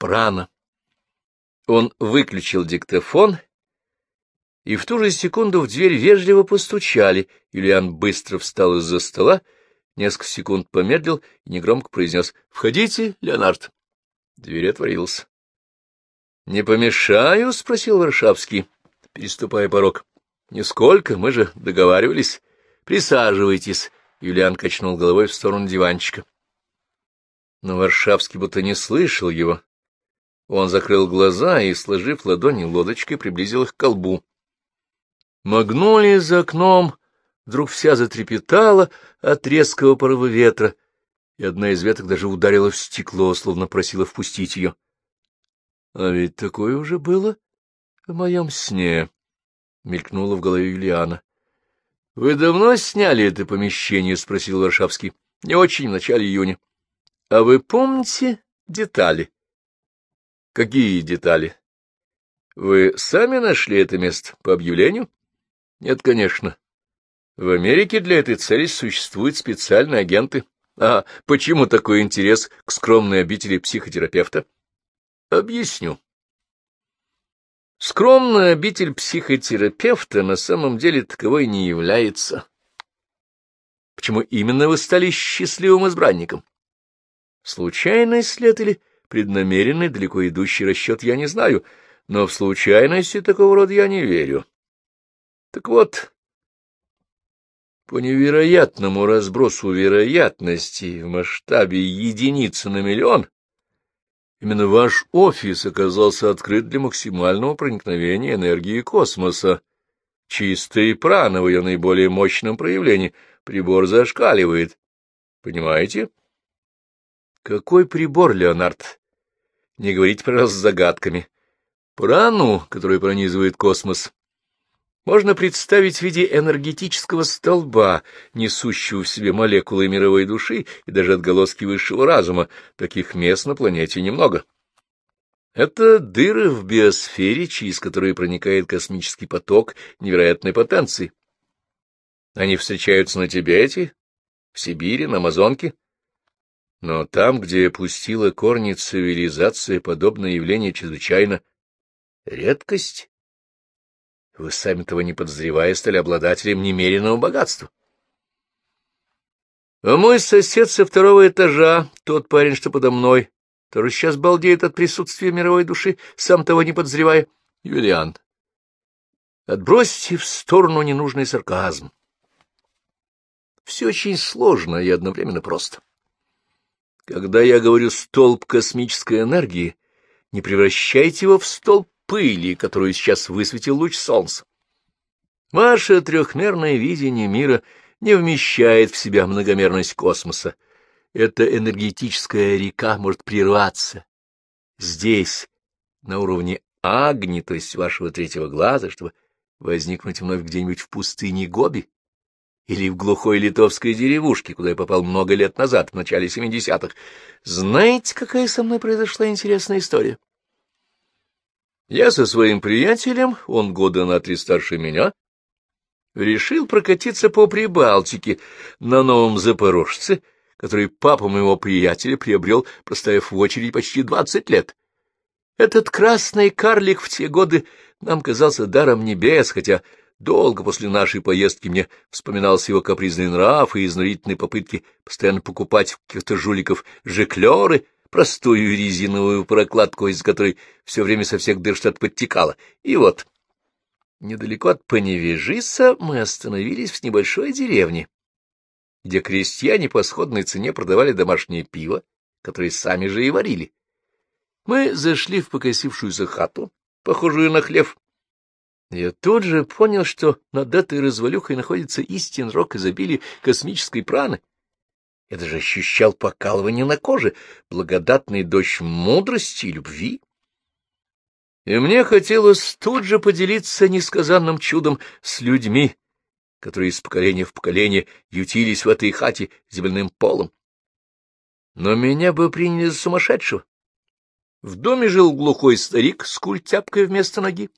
прана. Он выключил диктофон, и в ту же секунду в дверь вежливо постучали. Юлиан быстро встал из-за стола, несколько секунд помедлил и негромко произнес «Входите, Леонард». Дверь отворилась. — Не помешаю? — спросил Варшавский, переступая порог. — Нисколько, мы же договаривались. Присаживайтесь. Юлиан качнул головой в сторону диванчика. Но Варшавский будто не слышал его. Он закрыл глаза и, сложив ладони лодочкой, приблизил их к колбу. Магнолия за окном вдруг вся затрепетала от резкого порыва ветра, и одна из веток даже ударила в стекло, словно просила впустить ее. — А ведь такое уже было в моем сне, — мелькнуло в голове Юлиана. — Вы давно сняли это помещение? — спросил Варшавский. — Не очень, в начале июня. — А вы помните детали? — Какие детали? — Вы сами нашли это место по объявлению? — Нет, конечно. В Америке для этой цели существуют специальные агенты. А почему такой интерес к скромной обители психотерапевта? Объясню. Скромная обитель психотерапевта на самом деле таковой не является. Почему именно вы стали счастливым избранником? Случайный след или преднамеренный, далеко идущий расчет, я не знаю, но в случайности такого рода я не верю. Так вот, по невероятному разбросу вероятностей в масштабе единицы на миллион, именно ваш офис оказался открыт для максимального проникновения энергии космоса. Чистый прана в ее наиболее мощном проявлении. Прибор зашкаливает. Понимаете? Какой прибор, Леонард? Не говорите, пожалуйста, с загадками. Прану, который пронизывает космос, можно представить в виде энергетического столба, несущего в себе молекулы мировой души и даже отголоски высшего разума. Таких мест на планете немного. Это дыры в биосфере, через которые проникает космический поток невероятной потенции. Они встречаются на Тибете, в Сибири, на Амазонке. Но там, где пустила корни цивилизация, подобное явление чрезвычайно редкость вы, сами того не подозревая, стали обладателем немеренного богатства. А мой сосед со второго этажа, тот парень, что подо мной, тоже сейчас балдеет от присутствия мировой души, сам того не подозревая, Юлиан. Отбросьте в сторону ненужный сарказм. Все очень сложно и одновременно просто. Когда я говорю «столб космической энергии», не превращайте его в столб пыли, которую сейчас высветил луч солнца. Ваше трехмерное видение мира не вмещает в себя многомерность космоса. Эта энергетическая река может прерваться здесь, на уровне Агни, то есть вашего третьего глаза, чтобы возникнуть вновь где-нибудь в пустыне Гоби или в глухой литовской деревушке, куда я попал много лет назад, в начале семидесятых. Знаете, какая со мной произошла интересная история? Я со своим приятелем, он года на три старше меня, решил прокатиться по Прибалтике на новом Запорожце, который папа моего приятеля приобрел, простояв в очереди почти двадцать лет. Этот красный карлик в те годы нам казался даром небес, хотя долго после нашей поездки мне вспоминался его капризный нрав и изнурительные попытки постоянно покупать каких-то жуликов жеклеры — простую резиновую прокладку, из которой все время со всех дыр что-то подтекало. И вот, недалеко от Паневежиса мы остановились в небольшой деревне, где крестьяне по сходной цене продавали домашнее пиво, которое сами же и варили. Мы зашли в покосившуюся хату, похожую на хлев. Я тут же понял, что над этой развалюхой находится истин рок изобилия космической праны. Я даже ощущал покалывание на коже, благодатный дождь мудрости и любви. И мне хотелось тут же поделиться несказанным чудом с людьми, которые из поколения в поколение ютились в этой хате земляным полом. Но меня бы приняли за сумасшедшего. В доме жил глухой старик с культяпкой вместо ноги.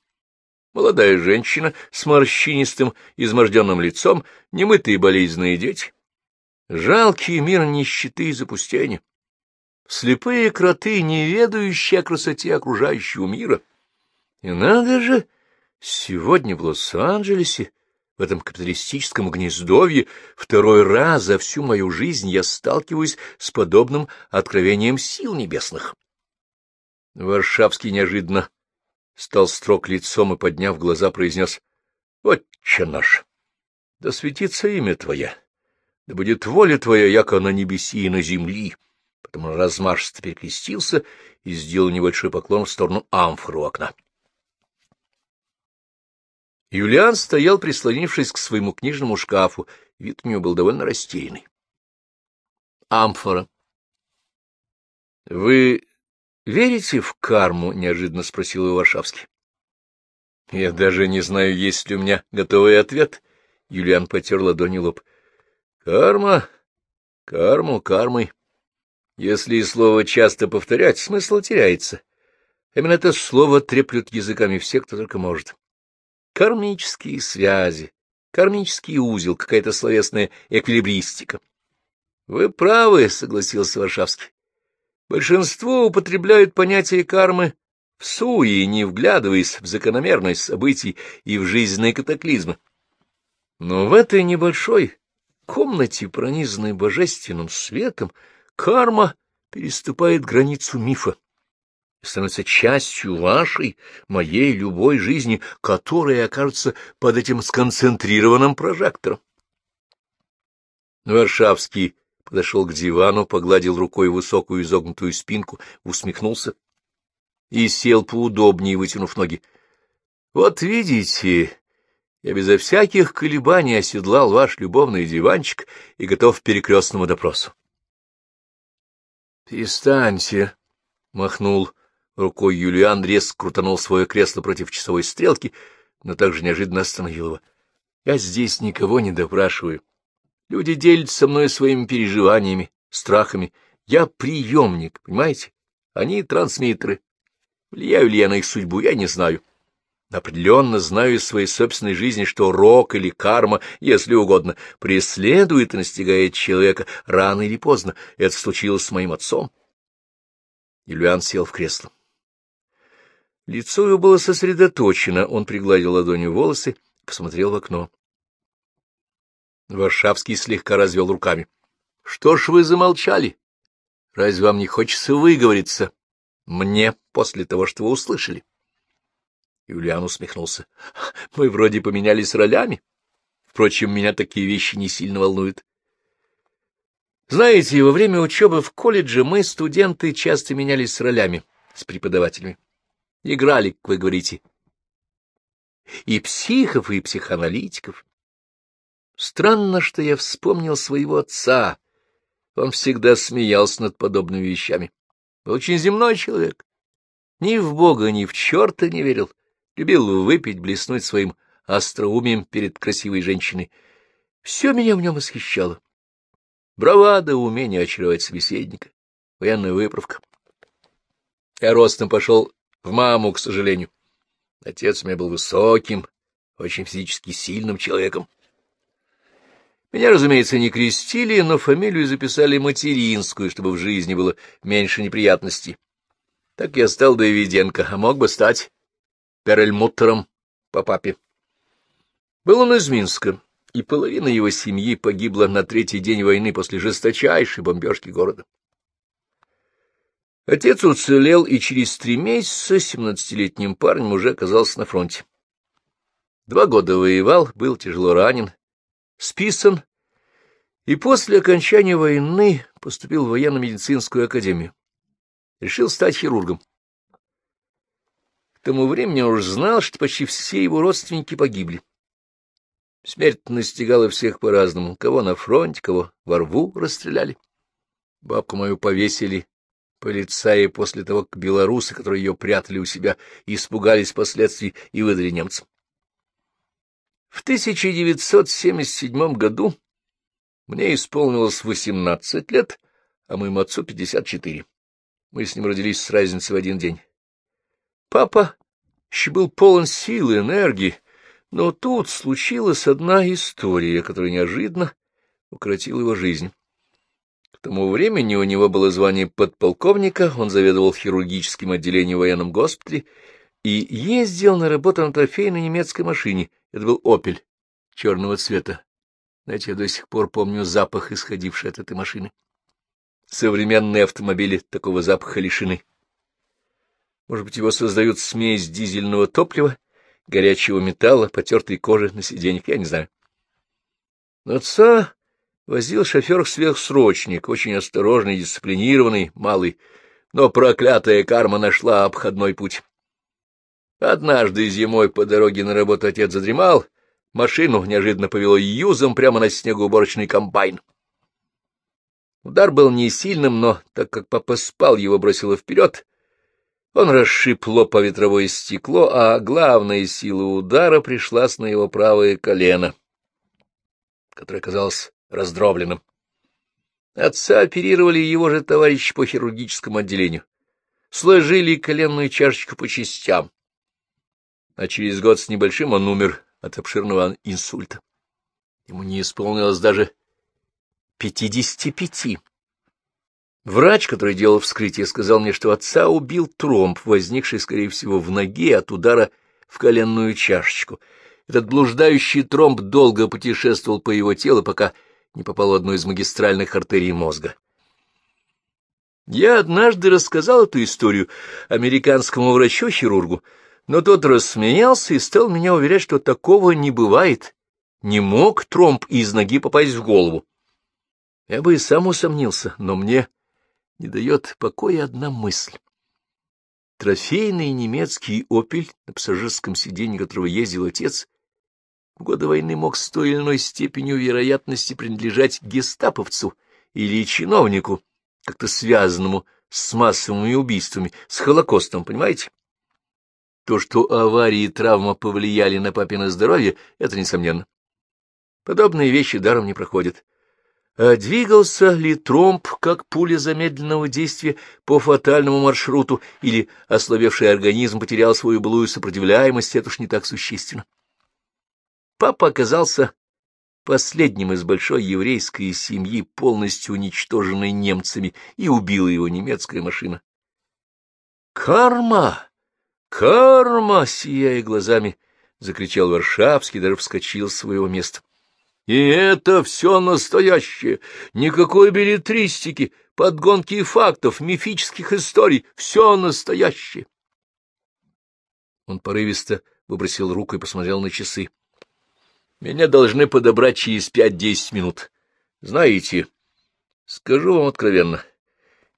Молодая женщина с морщинистым, изможденным лицом, немытые болезненные дети. Жалкий мир нищеты и запустения. слепые кроты, не ведающие о красоте окружающего мира. И надо же, сегодня в Лос-Анджелесе, в этом капиталистическом гнездовье, второй раз за всю мою жизнь я сталкиваюсь с подобным откровением сил небесных. Варшавский неожиданно стал строг лицом и, подняв глаза, произнес «Отче наш, да светится имя Твое, да будет воля Твоя, яко на небеси и на земли». Потом он размашисто перекрестился и сделал небольшой поклон в сторону амфоры окна. Юлиан стоял, прислонившись к своему книжному шкафу, вид у него был довольно растерянный. Амфора. — Вы верите в карму? — неожиданно спросил его Варшавский. — Я даже не знаю, есть ли у меня готовый ответ. Юлиан потер ладони лоб. — Карма, карму, кармой. Если слово часто повторять, смысл теряется. Именно это слово треплют языками все, кто только может. Кармические связи, кармический узел, какая-то словесная эквилибристика. — Вы правы, — согласился Варшавский. Большинство употребляют понятие кармы в суе, не вглядываясь в закономерность событий и в жизненные катаклизмы. Но в этой небольшой комнате, пронизанной божественным светом, карма переступает границу мифа и становится частью вашей, моей, любой жизни, которая окажется под этим сконцентрированным прожектором. Варшавский подошел к дивану, погладил рукой высокую изогнутую спинку, усмехнулся и сел поудобнее, вытянув ноги. — Вот видите, я безо всяких колебаний оседлал ваш любовный диванчик и готов к перекрестному допросу. — Перестаньте, — махнул рукой Юлиан, резко крутанул свое кресло против часовой стрелки, но также неожиданно остановил его. — Я здесь никого не допрашиваю. Люди делятся со мной своими переживаниями, страхами. Я приемник, понимаете? Они трансмиттеры. Влияю ли я на их судьбу, я не знаю. — Определенно знаю из своей собственной жизни, что рок или карма, если угодно, преследует и настигает человека рано или поздно. Это случилось с моим отцом. Юлиан сел в кресло. Лицо его было сосредоточено, он пригладил ладонью волосы, посмотрел в окно. Варшавский слегка развел руками. — Что ж вы замолчали? Разве вам не хочется выговориться мне после того, что вы услышали? — Юлиан усмехнулся. — Мы вроде поменялись ролями. Впрочем, меня такие вещи не сильно волнуют. Знаете, во время учебы в колледже мы, студенты, часто менялись ролями с преподавателями. Играли, как вы говорите, и психов, и психоаналитиков. Странно, что я вспомнил своего отца. Он всегда смеялся над подобными вещами. Очень земной человек. Ни в Бога, ни в черта не верил любил выпить, блеснуть своим остроумием перед красивой женщиной. Все меня в нем восхищало. Бравада, умение очаровать собеседника, военная выправка. Я ростом пошел в маму, к сожалению. Отец у меня был высоким, очень физически сильным человеком. Меня, разумеется, не крестили, но фамилию записали материнскую, чтобы в жизни было меньше неприятностей. Так я стал Давиденко, а мог бы стать Перельмуттером по папе. Был он из Минска, и половина его семьи погибла на третий день войны после жесточайшей бомбежки города. Отец уцелел, и через три месяца семнадцатилетним парнем уже оказался на фронте. Два года воевал, был тяжело ранен, списан, и после окончания войны поступил в военно-медицинскую академию. Решил стать хирургом тому времени он уже знал, что почти все его родственники погибли. Смерть настигала всех по-разному, кого на фронте, кого во рву расстреляли. Бабку мою повесили полицаи после того, как белорусы, которые ее прятали у себя, испугались последствий и выдали немцам. В 1977 году мне исполнилось 18 лет, а моему отцу 54. Мы с ним родились с разницей в один день. Папа еще был полон сил и энергии, но тут случилась одна история, которая неожиданно укоротила его жизнь. К тому времени у него было звание подполковника, он заведовал хирургическим отделением в военном госпитале и ездил на работу на трофейной немецкой машине. Это был «Опель» черного цвета. Знаете, я до сих пор помню запах, исходивший от этой машины. Современные автомобили такого запаха лишены. Может быть, его создают смесь дизельного топлива, горячего металла, потертой кожи на сиденьях, я не знаю. Отца возил шофер-сверхсрочник, очень осторожный, дисциплинированный, малый, но проклятая карма нашла обходной путь. Однажды зимой по дороге на работу отец задремал, машину неожиданно повело юзом прямо на снегоуборочный комбайн. Удар был не сильным, но, так как папа спал, его бросило вперед. Он расшиб лоб ветровое стекло, а главная сила удара пришлась на его правое колено, которое казалось раздробленным. Отца оперировали его же товарищи по хирургическому отделению. Сложили коленную чашечку по частям. А через год с небольшим он умер от обширного инсульта. Ему не исполнилось даже пятидесяти пяти. Врач, который делал вскрытие, сказал мне, что отца убил тромб, возникший, скорее всего, в ноге от удара в коленную чашечку. Этот блуждающий тромб долго путешествовал по его телу, пока не попал в одну из магистральных артерий мозга. Я однажды рассказал эту историю американскому врачу-хирургу, но тот рассмеялся и стал меня уверять, что такого не бывает. Не мог тромб из ноги попасть в голову. Я бы и сам усомнился, но мне не дает покоя одна мысль. Трофейный немецкий «Опель», на пассажирском сиденье которого ездил отец, в годы войны мог с той или иной степенью вероятности принадлежать гестаповцу или чиновнику, как-то связанному с массовыми убийствами, с Холокостом, понимаете? То, что аварии и травма повлияли на папино здоровье, это несомненно. Подобные вещи даром не проходят. А двигался ли тромб, как пуля замедленного действия, по фатальному маршруту, или ослабевший организм потерял свою былую сопротивляемость, это уж не так существенно. Папа оказался последним из большой еврейской семьи, полностью уничтоженной немцами, и убила его немецкая машина. «Карма! Карма!» — сияя глазами, закричал Варшавский, даже вскочил с своего места. И это все настоящее, никакой билетристики, подгонки фактов, мифических историй, все настоящее. Он порывисто выбросил руку и посмотрел на часы. Меня должны подобрать через пять-десять минут. Знаете, скажу вам откровенно,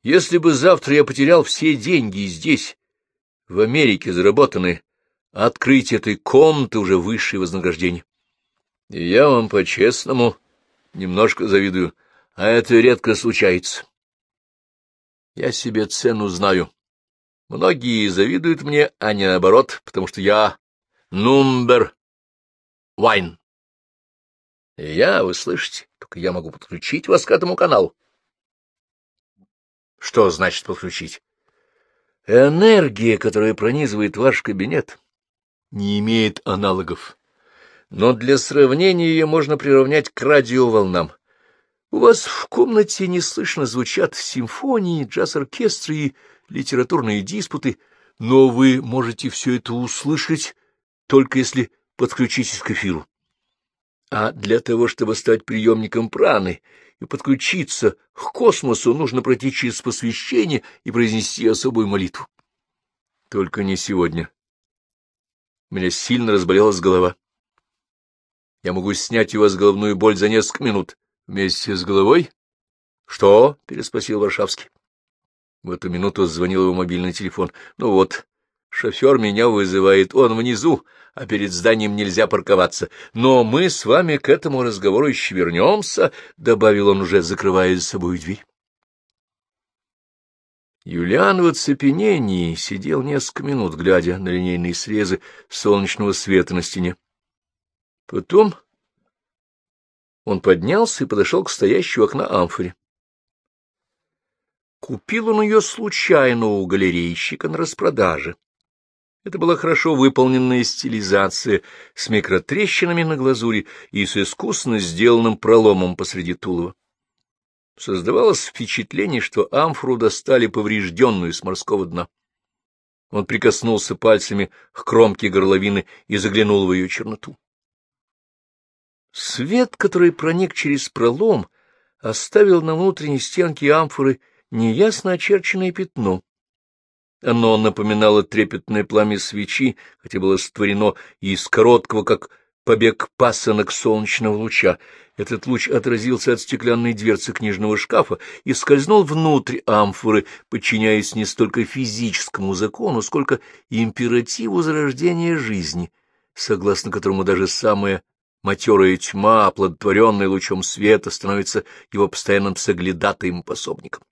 если бы завтра я потерял все деньги здесь, в Америке заработанные, открыть этой комнаты уже высшее вознаграждение. И я вам по-честному немножко завидую, а это редко случается. Я себе цену знаю. Многие завидуют мне, а не наоборот, потому что я number wine. И я, вы слышите, только я могу подключить вас к этому каналу. Что значит подключить? Энергия, которая пронизывает ваш кабинет, не имеет аналогов но для сравнения ее можно приравнять к радиоволнам. У вас в комнате неслышно звучат симфонии, джаз-оркестры и литературные диспуты, но вы можете все это услышать, только если подключитесь к эфиру. А для того, чтобы стать приемником праны и подключиться к космосу, нужно пройти через посвящение и произнести особую молитву. Только не сегодня. Меня сильно разболелась голова. Я могу снять у вас головную боль за несколько минут. Вместе с головой? — Что? — переспросил Варшавский. В эту минуту звонил его мобильный телефон. — Ну вот, шофер меня вызывает, он внизу, а перед зданием нельзя парковаться. Но мы с вами к этому разговору еще вернемся, — добавил он уже, закрывая за собой дверь. Юлиан в оцепенении сидел несколько минут, глядя на линейные срезы солнечного света на стене. Потом он поднялся и подошел к стоящей у окна амфоре. Купил он ее случайно у галерейщика на распродаже. Это была хорошо выполненная стилизация с микротрещинами на глазури и с искусно сделанным проломом посреди тулова. Создавалось впечатление, что амфору достали поврежденную с морского дна. Он прикоснулся пальцами к кромке горловины и заглянул в ее черноту. Свет, который проник через пролом, оставил на внутренней стенке амфоры неясно очерченное пятно. Оно напоминало трепетное пламя свечи, хотя было створено из короткого, как побег пасынок солнечного луча. Этот луч отразился от стеклянной дверцы книжного шкафа и скользнул внутрь амфоры, подчиняясь не столько физическому закону, сколько императиву зарождения жизни, согласно которому даже самая матерая тьма, оплодотворенная лучом света, становится его постоянным соглядатаем и пособником.